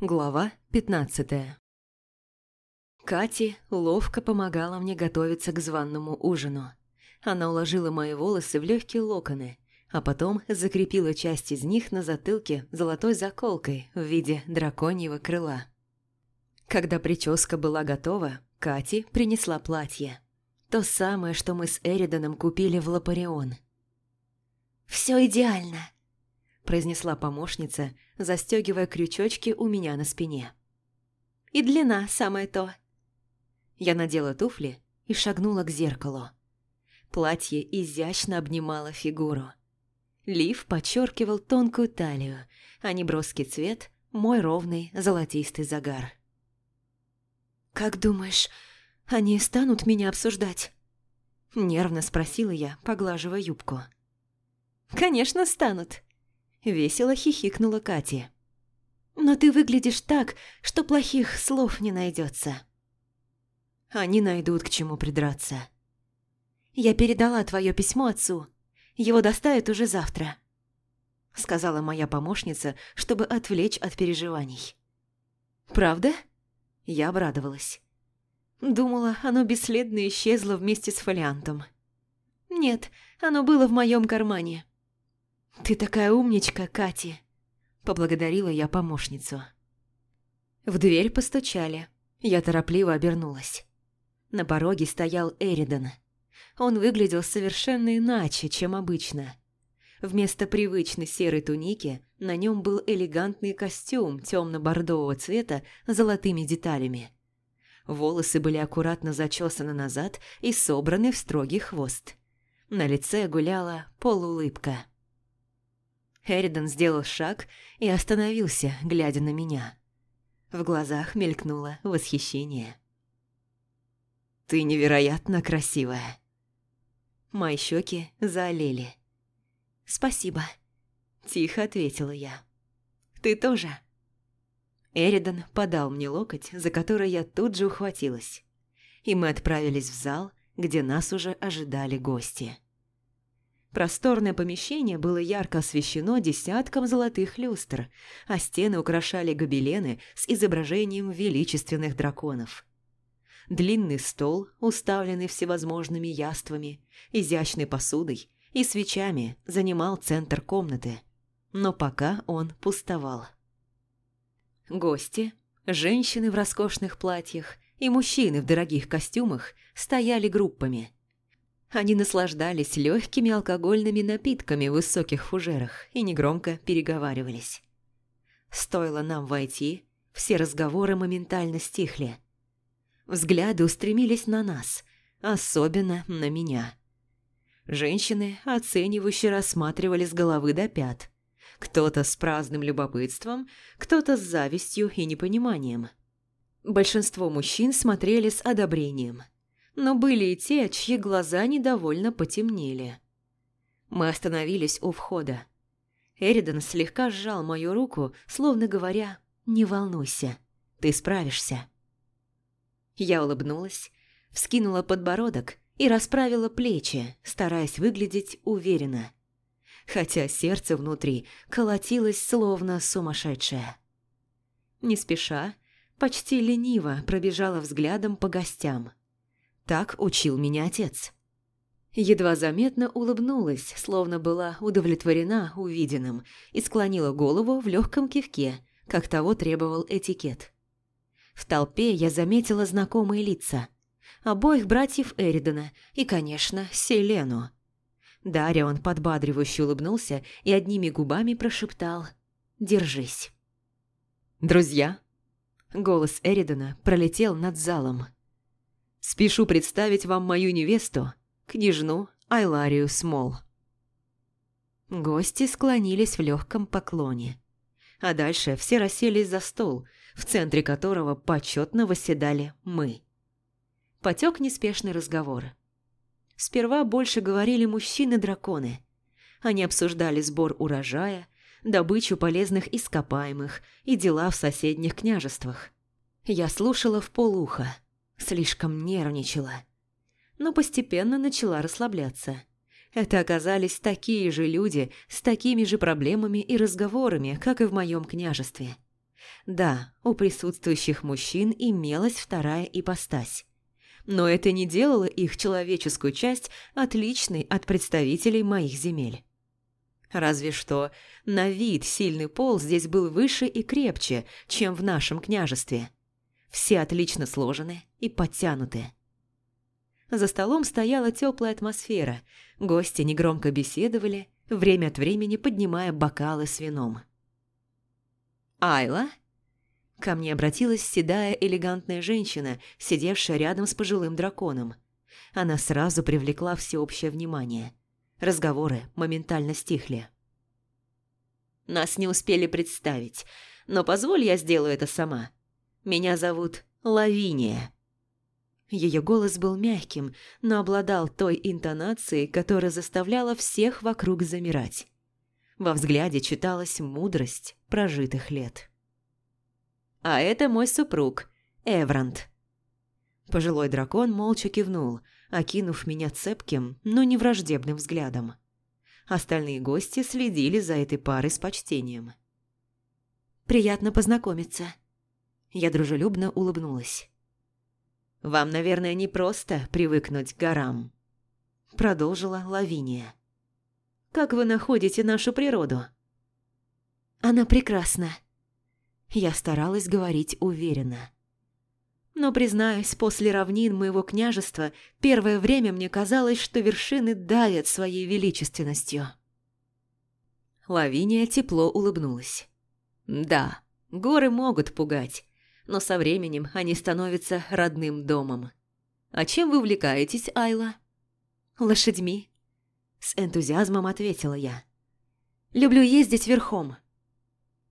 Глава 15 Кати ловко помогала мне готовиться к званному ужину. Она уложила мои волосы в легкие локоны, а потом закрепила часть из них на затылке золотой заколкой в виде драконьего крыла. Когда прическа была готова, Кати принесла платье. То самое, что мы с Эриданом купили в Лапарион. «Все идеально», – произнесла помощница, застегивая крючочки у меня на спине. «И длина самое то». Я надела туфли и шагнула к зеркалу. Платье изящно обнимало фигуру. Лиф подчеркивал тонкую талию, а неброский цвет – мой ровный золотистый загар. «Как думаешь, они станут меня обсуждать?» Нервно спросила я, поглаживая юбку. «Конечно станут!» Весело хихикнула Катя. «Но ты выглядишь так, что плохих слов не найдется. Они найдут к чему придраться. Я передала твое письмо отцу. Его доставят уже завтра», — сказала моя помощница, чтобы отвлечь от переживаний. «Правда?» Я обрадовалась. Думала, оно бесследно исчезло вместе с фолиантом. «Нет, оно было в моем кармане». «Ты такая умничка, Кати!» – поблагодарила я помощницу. В дверь постучали. Я торопливо обернулась. На пороге стоял Эридан. Он выглядел совершенно иначе, чем обычно. Вместо привычной серой туники на нем был элегантный костюм темно-бордового цвета с золотыми деталями. Волосы были аккуратно зачесаны назад и собраны в строгий хвост. На лице гуляла полуулыбка. Эридан сделал шаг и остановился, глядя на меня. В глазах мелькнуло восхищение. «Ты невероятно красивая!» Мои щеки заолели. «Спасибо», – тихо ответила я. «Ты тоже?» Эридан подал мне локоть, за который я тут же ухватилась. И мы отправились в зал, где нас уже ожидали гости. Просторное помещение было ярко освещено десятком золотых люстр, а стены украшали гобелены с изображением величественных драконов. Длинный стол, уставленный всевозможными яствами, изящной посудой и свечами, занимал центр комнаты, но пока он пустовал. Гости, женщины в роскошных платьях и мужчины в дорогих костюмах стояли группами – они наслаждались легкими алкогольными напитками в высоких фужерах и негромко переговаривались. Стоило нам войти, все разговоры моментально стихли. Взгляды устремились на нас, особенно на меня. Женщины оценивающе рассматривали с головы до пят. Кто-то с праздным любопытством, кто-то с завистью и непониманием. Большинство мужчин смотрели с одобрением – но были и те, чьи глаза недовольно потемнели. Мы остановились у входа. Эридан слегка сжал мою руку, словно говоря «Не волнуйся, ты справишься». Я улыбнулась, вскинула подбородок и расправила плечи, стараясь выглядеть уверенно, хотя сердце внутри колотилось словно сумасшедшее. Не спеша, почти лениво пробежала взглядом по гостям – так учил меня отец. Едва заметно улыбнулась, словно была удовлетворена увиденным, и склонила голову в легком кивке, как того требовал этикет. В толпе я заметила знакомые лица. Обоих братьев Эридона и, конечно, Селену. Дарья он подбадривающе улыбнулся и одними губами прошептал «Держись». «Друзья!» Голос Эридона пролетел над залом. Спешу представить вам мою невесту, княжну Айларию Смол». Гости склонились в легком поклоне. А дальше все расселись за стол, в центре которого почетно восседали мы. Потек неспешный разговор. Сперва больше говорили мужчины-драконы. Они обсуждали сбор урожая, добычу полезных ископаемых и дела в соседних княжествах. Я слушала в полуха – Слишком нервничала. Но постепенно начала расслабляться. Это оказались такие же люди с такими же проблемами и разговорами, как и в моем княжестве. Да, у присутствующих мужчин имелась вторая ипостась. Но это не делало их человеческую часть отличной от представителей моих земель. Разве что на вид сильный пол здесь был выше и крепче, чем в нашем княжестве. Все отлично сложены и подтянуты. За столом стояла теплая атмосфера, гости негромко беседовали, время от времени поднимая бокалы с вином. «Айла?» Ко мне обратилась седая элегантная женщина, сидевшая рядом с пожилым драконом. Она сразу привлекла всеобщее внимание. Разговоры моментально стихли. Нас не успели представить, но позволь я сделаю это сама. Меня зовут Лавиния. Ее голос был мягким, но обладал той интонацией, которая заставляла всех вокруг замирать. Во взгляде читалась мудрость прожитых лет. «А это мой супруг, Эврант». Пожилой дракон молча кивнул, окинув меня цепким, но не враждебным взглядом. Остальные гости следили за этой парой с почтением. «Приятно познакомиться». Я дружелюбно улыбнулась. «Вам, наверное, не просто привыкнуть к горам», – продолжила Лавиния. «Как вы находите нашу природу?» «Она прекрасна». Я старалась говорить уверенно. Но, признаюсь, после равнин моего княжества первое время мне казалось, что вершины давят своей величественностью. Лавиния тепло улыбнулась. «Да, горы могут пугать, но со временем они становятся родным домом. А чем вы увлекаетесь, Айла?» «Лошадьми», – с энтузиазмом ответила я. «Люблю ездить верхом».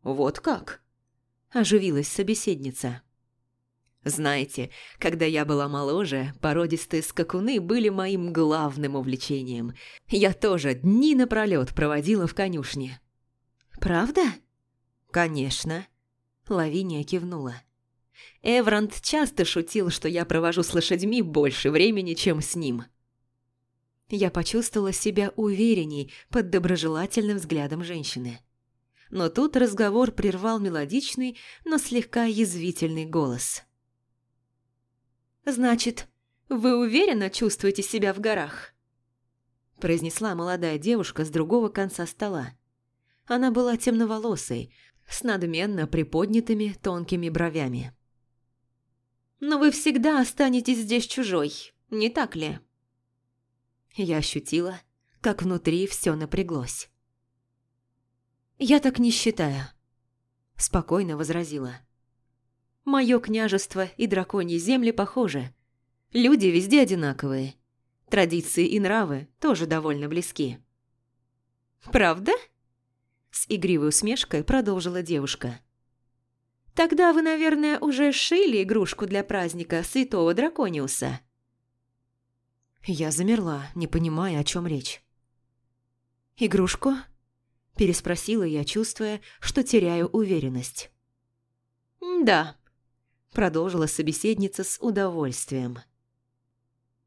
«Вот как?» – оживилась собеседница. Знаете, когда я была моложе, породистые скакуны были моим главным увлечением. Я тоже дни напролёт проводила в конюшне. «Правда?» «Конечно», – Лавиния кивнула. Эврант часто шутил, что я провожу с лошадьми больше времени, чем с ним. Я почувствовала себя уверенней под доброжелательным взглядом женщины. Но тут разговор прервал мелодичный, но слегка язвительный голос. «Значит, вы уверенно чувствуете себя в горах?» произнесла молодая девушка с другого конца стола. Она была темноволосой, с надменно приподнятыми тонкими бровями. «Но вы всегда останетесь здесь чужой, не так ли?» Я ощутила, как внутри все напряглось. «Я так не считаю», – спокойно возразила. Мое княжество и драконьи земли похожи. Люди везде одинаковые. Традиции и нравы тоже довольно близки. «Правда?» С игривой усмешкой продолжила девушка. «Тогда вы, наверное, уже шили игрушку для праздника Святого Дракониуса?» Я замерла, не понимая, о чем речь. «Игрушку?» – переспросила я, чувствуя, что теряю уверенность. «Да, продолжила собеседница с удовольствием.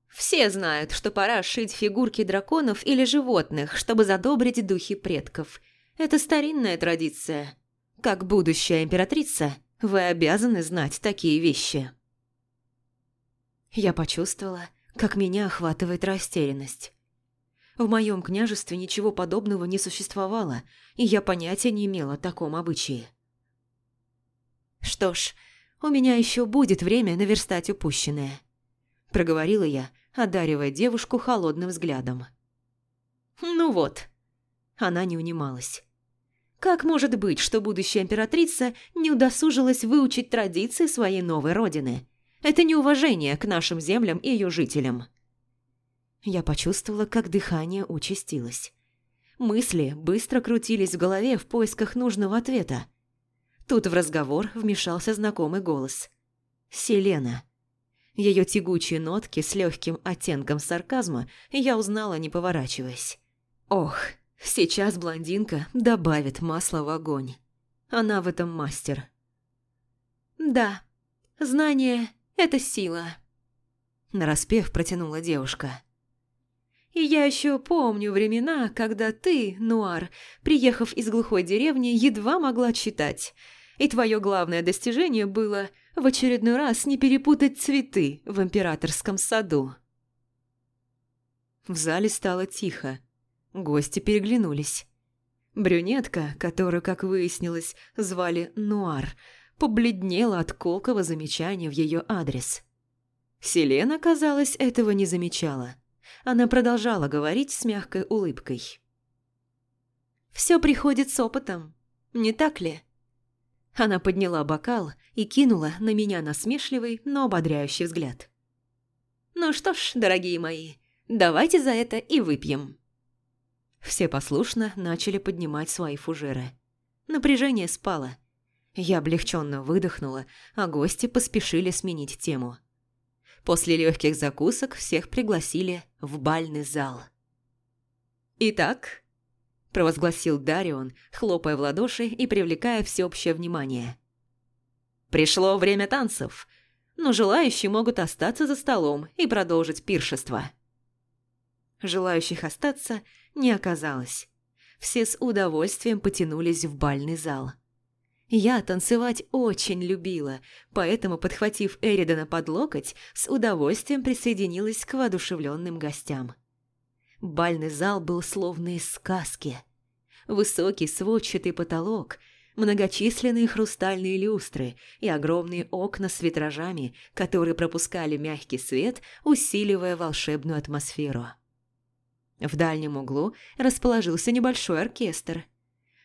Все знают, что пора шить фигурки драконов или животных, чтобы задобрить духи предков. Это старинная традиция. Как будущая императрица, вы обязаны знать такие вещи. Я почувствовала, как меня охватывает растерянность. В моем княжестве ничего подобного не существовало, и я понятия не имела о таком обычае. Что ж, у меня еще будет время наверстать упущенное», – проговорила я, одаривая девушку холодным взглядом. «Ну вот». Она не унималась. «Как может быть, что будущая императрица не удосужилась выучить традиции своей новой родины? Это неуважение к нашим землям и ее жителям». Я почувствовала, как дыхание участилось. Мысли быстро крутились в голове в поисках нужного ответа – Тут в разговор вмешался знакомый голос. Селена. Ее тягучие нотки с легким оттенком сарказма я узнала, не поворачиваясь. Ох, сейчас блондинка добавит масла в огонь. Она в этом мастер. «Да, знание – это сила», – нараспев протянула девушка. «И я еще помню времена, когда ты, Нуар, приехав из глухой деревни, едва могла читать – И твое главное достижение было в очередной раз не перепутать цветы в императорском саду. В зале стало тихо. Гости переглянулись. Брюнетка, которую, как выяснилось, звали Нуар, побледнела от колкого замечания в ее адрес. Селена, казалось, этого не замечала. Она продолжала говорить с мягкой улыбкой. «Все приходит с опытом, не так ли?» Она подняла бокал и кинула на меня насмешливый, но ободряющий взгляд. «Ну что ж, дорогие мои, Давайте за это и выпьем». Все послушно начали поднимать свои фужеры. Напряжение спало. Я облегченно выдохнула, а гости поспешили сменить тему. После легких закусок всех пригласили в бальный зал. «Итак», – провозгласил Дарион, хлопая в ладоши и привлекая всеобщее внимание. «Пришло время танцев, но желающие могут остаться за столом и продолжить пиршество». Желающих остаться не оказалось. Все с удовольствием потянулись в бальный зал. Я танцевать очень любила, поэтому, подхватив Эридана под локоть, с удовольствием присоединилась к воодушевленным гостям. Бальный зал был словно из сказки. Высокий сводчатый потолок, многочисленные хрустальные люстры и огромные окна с витражами, которые пропускали мягкий свет, усиливая волшебную атмосферу. В дальнем углу расположился небольшой оркестр.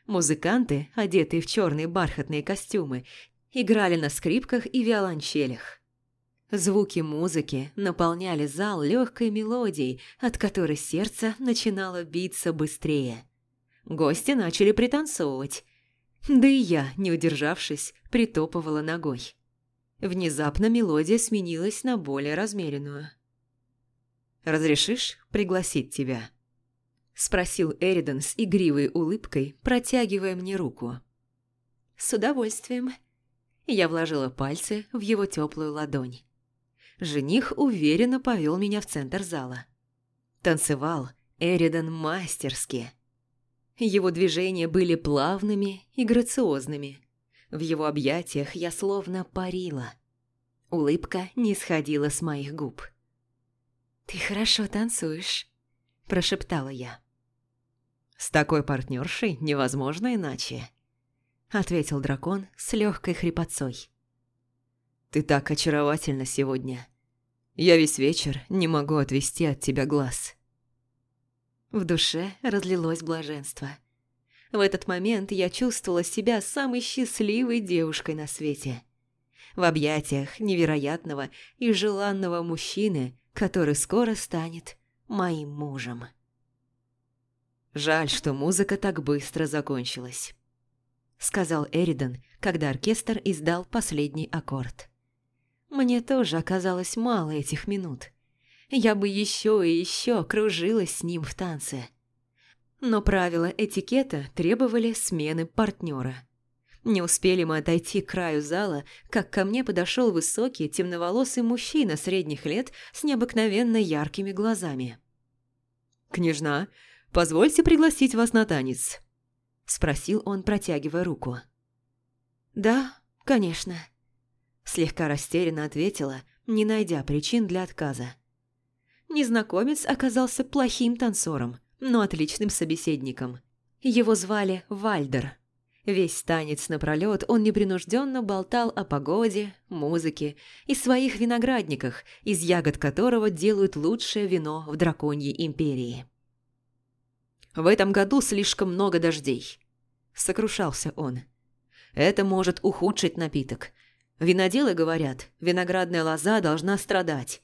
Музыканты, одетые в черные бархатные костюмы, играли на скрипках и виолончелях. Звуки музыки наполняли зал легкой мелодией, от которой сердце начинало биться быстрее. Гости начали пританцовывать. Да и я, не удержавшись, притопывала ногой. Внезапно мелодия сменилась на более размеренную. «Разрешишь пригласить тебя?» Спросил Эридан с игривой улыбкой, протягивая мне руку. «С удовольствием». Я вложила пальцы в его теплую ладонь. Жених уверенно повел меня в центр зала. Танцевал Эридан мастерски. Его движения были плавными и грациозными. В его объятиях я словно парила. Улыбка не сходила с моих губ. «Ты хорошо танцуешь», – прошептала я. «С такой партнершей невозможно иначе», – ответил дракон с легкой хрипотцой. «Ты так очаровательна сегодня. Я весь вечер не могу отвести от тебя глаз». В душе разлилось блаженство. В этот момент я чувствовала себя самой счастливой девушкой на свете. В объятиях невероятного и желанного мужчины – который скоро станет моим мужем. «Жаль, что музыка так быстро закончилась», — сказал Эридан, когда оркестр издал последний аккорд. «Мне тоже оказалось мало этих минут. Я бы еще и еще кружилась с ним в танце». Но правила этикета требовали смены партнера. Не успели мы отойти к краю зала, как ко мне подошел высокий, темноволосый мужчина средних лет с необыкновенно яркими глазами. «Княжна, позвольте пригласить вас на танец», – спросил он, протягивая руку. «Да, конечно», – слегка растерянно ответила, не найдя причин для отказа. Незнакомец оказался плохим танцором, но отличным собеседником. Его звали Вальдер – Весь танец напролёт он непринужденно болтал о погоде, музыке и своих виноградниках, из ягод которого делают лучшее вино в драконьей империи. «В этом году слишком много дождей», – сокрушался он. «Это может ухудшить напиток. Виноделы говорят, виноградная лоза должна страдать.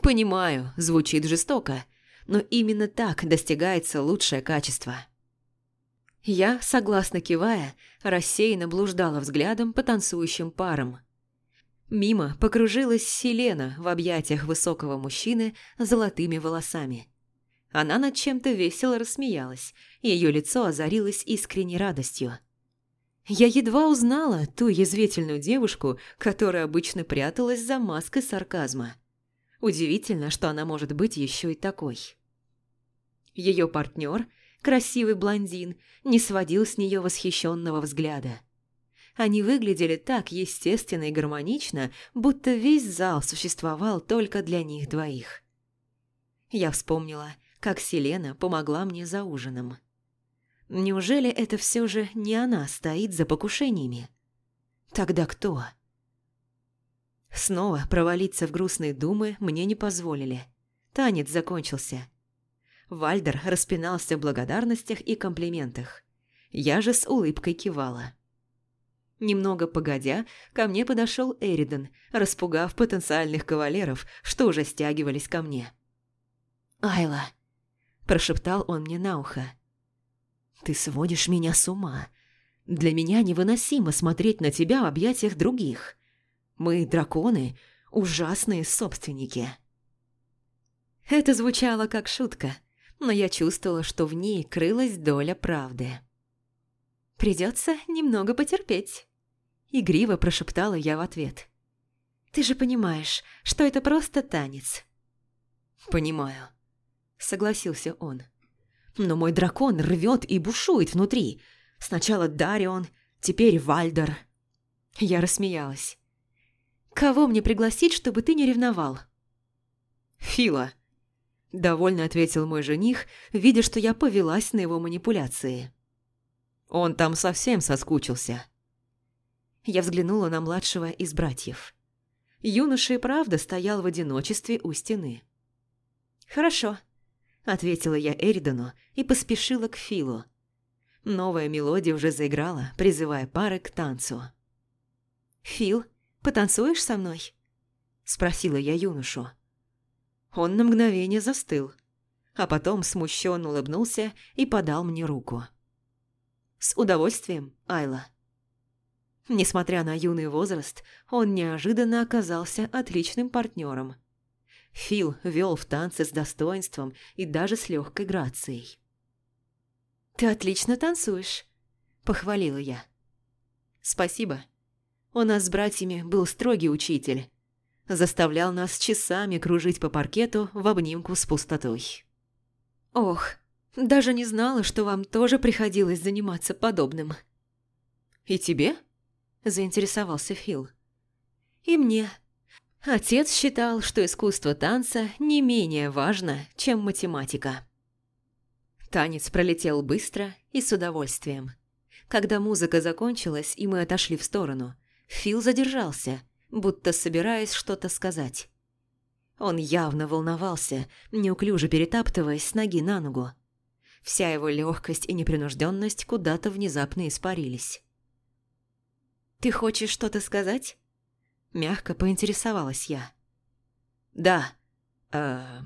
Понимаю, звучит жестоко, но именно так достигается лучшее качество». Я, согласно кивая, рассеянно блуждала взглядом по танцующим парам. Мимо покружилась Селена в объятиях высокого мужчины с золотыми волосами. Она над чем-то весело рассмеялась, ее лицо озарилось искренней радостью. Я едва узнала ту язвительную девушку, которая обычно пряталась за маской сарказма. Удивительно, что она может быть еще и такой. Ее партнер – красивый блондин, не сводил с нее восхищенного взгляда. они выглядели так естественно и гармонично, будто весь зал существовал только для них двоих. Я вспомнила, как Селена помогла мне за ужином. Неужели это все же не она стоит за покушениями? Тогда кто? Снова провалиться в грустные думы мне не позволили. Танец закончился. Вальдер распинался в благодарностях и комплиментах. Я же с улыбкой кивала. Немного погодя, ко мне подошел Эриден, распугав потенциальных кавалеров, что уже стягивались ко мне. «Айла», – прошептал он мне на ухо, – «ты сводишь меня с ума. Для меня невыносимо смотреть на тебя в объятиях других. Мы, драконы, ужасные собственники». Это звучало как шутка, но я чувствовала, что в ней крылась доля правды. «Придется немного потерпеть», – игриво прошептала я в ответ. «Ты же понимаешь, что это просто танец». «Понимаю», – согласился он. «Но мой дракон рвет и бушует внутри. Сначала Дарион, теперь Вальдер». Я рассмеялась. «Кого мне пригласить, чтобы ты не ревновал?» «Фила», – довольно ответил мой жених, видя, что я повелась на его манипуляции. Он там совсем соскучился. Я взглянула на младшего из братьев. Юноша и правда стоял в одиночестве у стены. «Хорошо», – ответила я Эридану и поспешила к Филу. Новая мелодия уже заиграла, призывая пары к танцу. «Фил, потанцуешь со мной?» – спросила я юношу. Он на мгновение застыл, а потом смущенно улыбнулся и подал мне руку. С удовольствием, Айла. Несмотря на юный возраст, он неожиданно оказался отличным партнером. Фил вел в танце с достоинством и даже с легкой грацией. «Ты отлично танцуешь», – похвалила я. «Спасибо. У нас с братьями был строгий учитель. Заставлял нас часами кружить по паркету в обнимку с пустотой». «Ох, даже не знала, что вам тоже приходилось заниматься подобным». «И тебе?» – заинтересовался Фил. «И мне. Отец считал, что искусство танца не менее важно, чем математика». Танец пролетел быстро и с удовольствием. Когда музыка закончилась и мы отошли в сторону, Фил задержался, будто собираясь что-то сказать. Он явно волновался, неуклюже перетаптываясь с ноги на ногу. Вся его легкость и непринужденность куда-то внезапно испарились. «Ты хочешь что-то сказать?» Мягко поинтересовалась я. «Да. Э,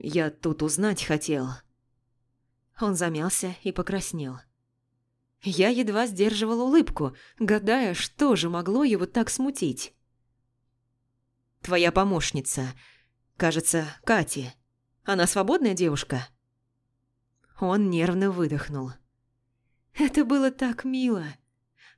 я тут узнать хотел». Он замялся и покраснел. Я едва сдерживала улыбку, гадая, что же могло его так смутить. «Твоя помощница, кажется, Кати. Она свободная девушка?» Он нервно выдохнул. Это было так мило.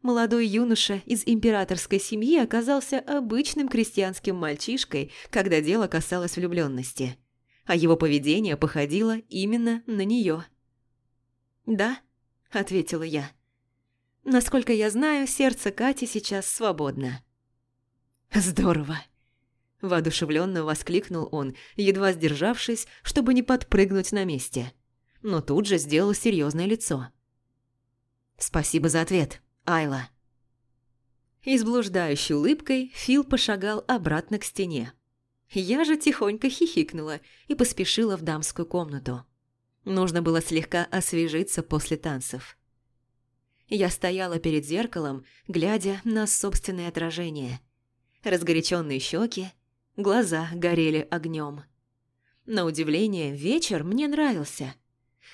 Молодой юноша из императорской семьи оказался обычным крестьянским мальчишкой, когда дело касалось влюбленности, а его поведение походило именно на нее. «Да», — ответила я. «Насколько я знаю, сердце Кати сейчас свободно». «Здорово!» – воодушевленно воскликнул он, едва сдержавшись, чтобы не подпрыгнуть на месте но тут же сделал серьезное лицо. «Спасибо за ответ, Айла». И с блуждающей улыбкой Фил пошагал обратно к стене. Я же тихонько хихикнула и поспешила в дамскую комнату. Нужно было слегка освежиться после танцев. Я стояла перед зеркалом, глядя на собственное отражение. Разгоряченные щеки, глаза горели огнем. На удивление, вечер мне нравился.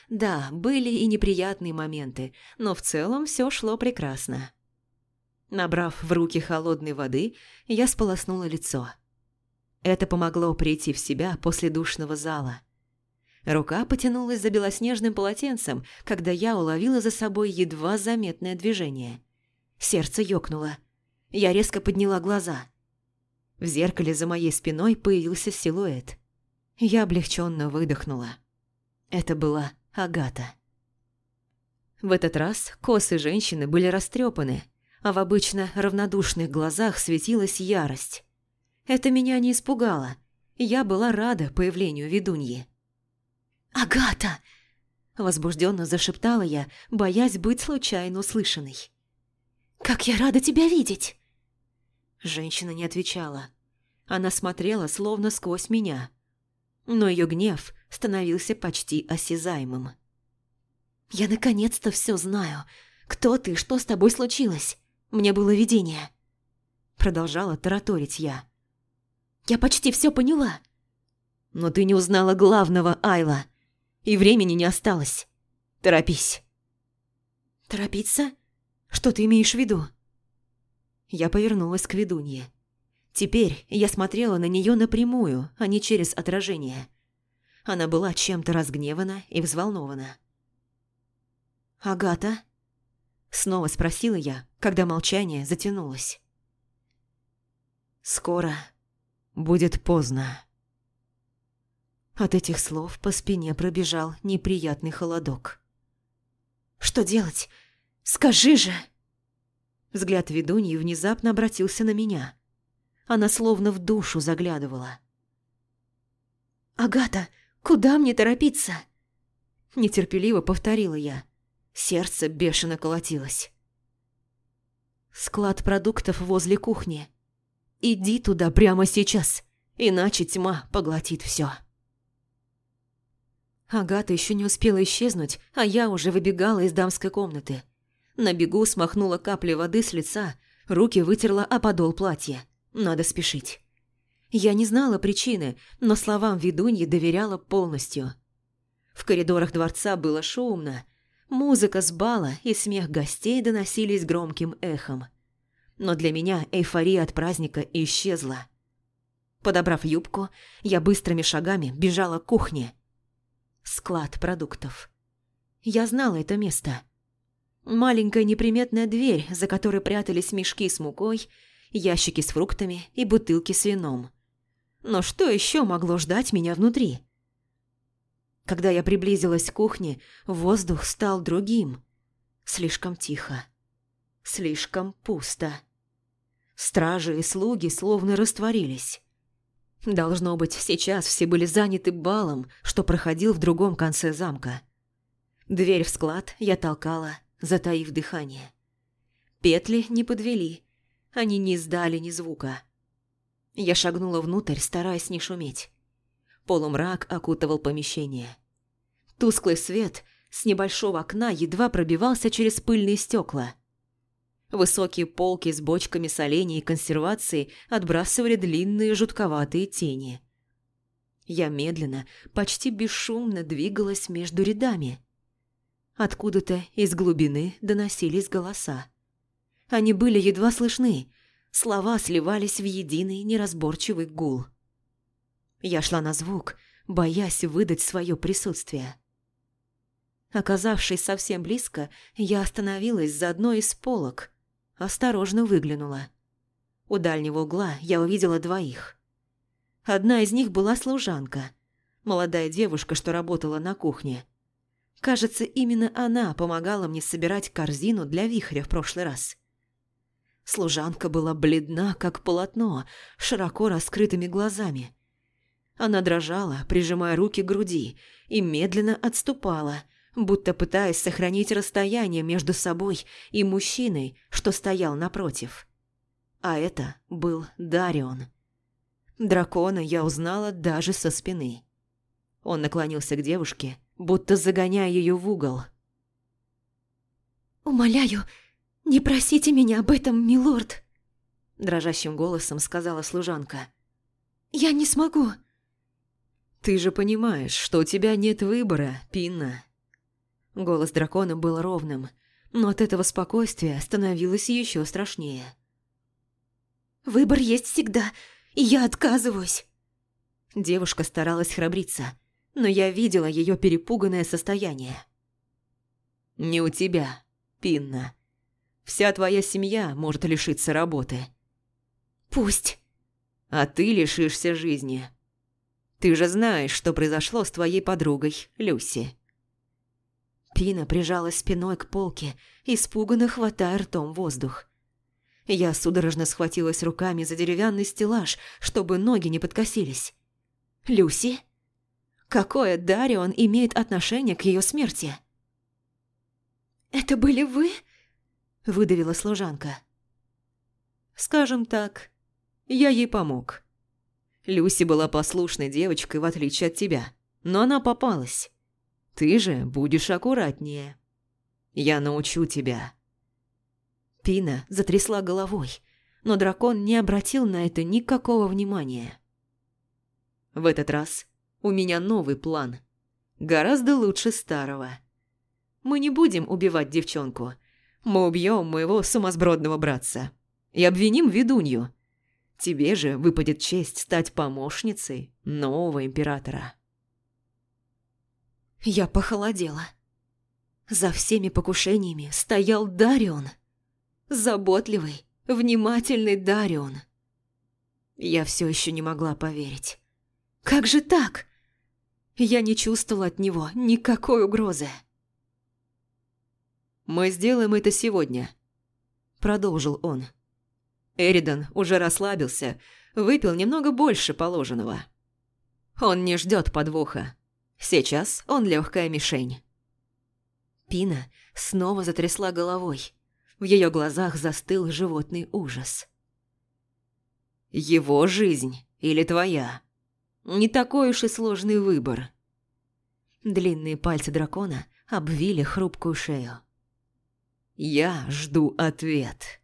Да, были и неприятные моменты, но в целом все шло прекрасно. Набрав в руки холодной воды, я сполоснула лицо. Это помогло прийти в себя после душного зала. Рука потянулась за белоснежным полотенцем, когда я уловила за собой едва заметное движение. Сердце ёкнуло. Я резко подняла глаза. В зеркале за моей спиной появился силуэт. Я облегченно выдохнула. Это была Агата. В этот раз косы женщины были растрепаны, а в обычно равнодушных глазах светилась ярость. Это меня не испугало. Я была рада появлению ведуньи. «Агата!» – возбужденно зашептала я, боясь быть случайно услышанной. «Как я рада тебя видеть!» Женщина не отвечала. Она смотрела словно сквозь меня. Но ее гнев становился почти осязаемым. «Я наконец-то все знаю. Кто ты, что с тобой случилось? Мне было видение». Продолжала тараторить я. «Я почти все поняла». «Но ты не узнала главного, Айла. И времени не осталось. Торопись». «Торопиться? Что ты имеешь в виду?» Я повернулась к ведунье. Теперь я смотрела на нее напрямую, а не через отражение. Она была чем-то разгневана и взволнована. «Агата?» Снова спросила я, когда молчание затянулось. «Скоро будет поздно». От этих слов по спине пробежал неприятный холодок. «Что делать? Скажи же!» Взгляд ведуньи внезапно обратился на меня. Она словно в душу заглядывала. «Агата, куда мне торопиться?» Нетерпеливо повторила я. Сердце бешено колотилось. Склад продуктов возле кухни. Иди туда прямо сейчас, иначе тьма поглотит все. Агата еще не успела исчезнуть, а я уже выбегала из дамской комнаты. На бегу смахнула капли воды с лица, руки вытерла о подол платья. Надо спешить. Я не знала причины, но словам ведуньи доверяла полностью. В коридорах дворца было шумно, Музыка с бала и смех гостей доносились громким эхом. Но для меня эйфория от праздника исчезла. Подобрав юбку, я быстрыми шагами бежала к кухне. Склад продуктов. Я знала это место. Маленькая неприметная дверь, за которой прятались мешки с мукой, ящики с фруктами и бутылки с вином. Но что еще могло ждать меня внутри? Когда я приблизилась к кухне, воздух стал другим. Слишком тихо. Слишком пусто. Стражи и слуги словно растворились. Должно быть, сейчас все были заняты балом, что проходил в другом конце замка. Дверь в склад я толкала, затаив дыхание. Петли не подвели, они не издали ни звука. Я шагнула внутрь, стараясь не шуметь. Полумрак окутывал помещение. Тусклый свет с небольшого окна едва пробивался через пыльные стекла. Высокие полки с бочками солений и консервации отбрасывали длинные жутковатые тени. Я медленно, почти бесшумно двигалась между рядами. Откуда-то из глубины доносились голоса. Они были едва слышны, слова сливались в единый неразборчивый гул. Я шла на звук, боясь выдать свое присутствие. Оказавшись совсем близко, я остановилась за одной из полок, осторожно выглянула. У дальнего угла я увидела двоих. Одна из них была служанка, молодая девушка, что работала на кухне. Кажется, именно она помогала мне собирать корзину для вихря в прошлый раз. Служанка была бледна, как полотно, широко раскрытыми глазами – она дрожала, прижимая руки к груди, и медленно отступала, будто пытаясь сохранить расстояние между собой и мужчиной, что стоял напротив. А это был Дарион. Дракона я узнала даже со спины. Он наклонился к девушке, будто загоняя ее в угол. «Умоляю, не просите меня об этом, милорд!» Дрожащим голосом сказала служанка. «Я не смогу!» «Ты же понимаешь, что у тебя нет выбора, Пинна». Голос дракона был ровным, но от этого спокойствия становилось еще страшнее. «Выбор есть всегда, и я отказываюсь». Девушка старалась храбриться, но я видела ее перепуганное состояние. «Не у тебя, Пинна. Вся твоя семья может лишиться работы». «Пусть». «А ты лишишься жизни». Ты же знаешь, что произошло с твоей подругой, Люси». Пина прижалась спиной к полке, испуганно хватая ртом воздух. Я судорожно схватилась руками за деревянный стеллаж, чтобы ноги не подкосились. «Люси? Какое Дарион имеет отношение к ее смерти?» «Это были вы?» – выдавила служанка. «Скажем так, я ей помог. Люси была послушной девочкой, в отличие от тебя, но она попалась. Ты же будешь аккуратнее. Я научу тебя». Пина затрясла головой, но дракон не обратил на это никакого внимания. «В этот раз у меня новый план. Гораздо лучше старого. Мы не будем убивать девчонку. Мы убьем моего сумасбродного братца и обвиним ведунью. Тебе же выпадет честь стать помощницей нового императора». Я похолодела. За всеми покушениями стоял Дарион – Заботливый, внимательный Дарион. Я все еще не могла поверить. Как же так? Я не чувствовала от него никакой угрозы. «Мы сделаем это сегодня», – продолжил он. Эридан уже расслабился, выпил немного больше положенного. Он не ждет подвоха. Сейчас он легкая мишень. Пина снова затрясла головой. В ее глазах застыл животный ужас. «Его жизнь или твоя? Не такой уж и сложный выбор». Длинные пальцы дракона обвили хрупкую шею. «Я жду ответ».